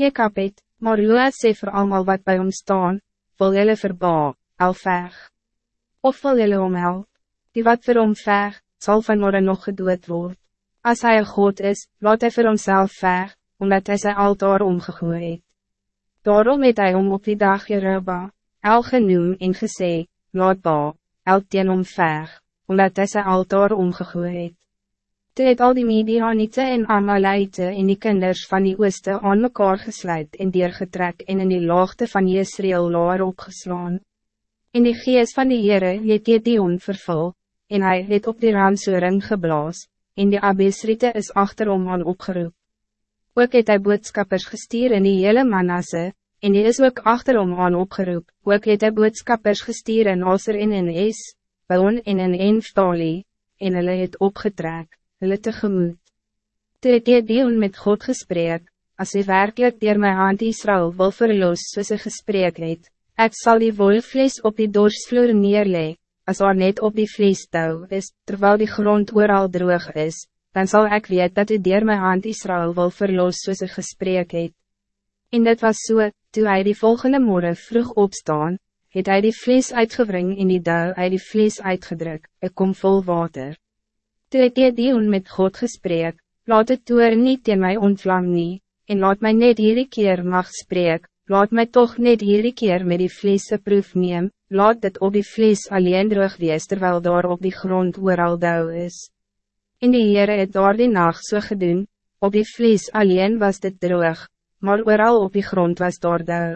Jekapet, maar Joas sê vir allemaal wat bij hom staan, wil jylle verba, al veg. Of wil jylle omhelp, die wat vir hom veg, sal vanmorgen nog gedood word. Als hij een God is, laat hij voor homself veg, omdat hij zijn altaar omgegooid het. Daarom het hy om op die dag Jeruba, El genoem en gesê, laat ba, El teen om veg, omdat hij zijn altaar omgegooid het. Toe het al die Medianite en Amalite en die kinders van die ooste aan mekaar gesluit en deurgetrek en in die laagte van Jesreel laar opgeslaan. En die gees van die Heere het Gedeon vervul, en hij het op die ramsoring geblaas, en die Abesrite is achterom aan opgeroep. Ook het hy boodskappers gestuur in die hele Manasse, en die is ook achterom aan opgeroep, ook het hy boodskappers gestuur in Aser en in Es, Baon en in Enftali, en hulle het opgetrek, hulle tegemoet. Toe het deel met God gesprek, as hy werkelijk dier my hand Israel wil verloos soos hy gesprek het, ek sal die wolvlees op die dorsvloer neerleg, als er net op die vlees touw is, terwijl die grond ooral droog is, dan zal ik weet dat u dier my hand Israël wil verlos soos ek gesprek het. En dit was so, toe hy die volgende morgen vroeg opstaan, het hy die vlees uitgewring en die douw uit die vlees uitgedruk, ek kom vol water. Toe het die deel met God gesprek, laat het toer niet in my ontvlam nie, en laat mij net hierdie keer mag spreek, laat mij toch net hierdie keer met die vlees proef neem, laat dit op die vlees alleen droog wees terwijl daar op die grond ooral douw is. In die Heere het daar die nacht so gedoen, op die vlees alleen was dit droog, maar ooral op die grond was daar douw.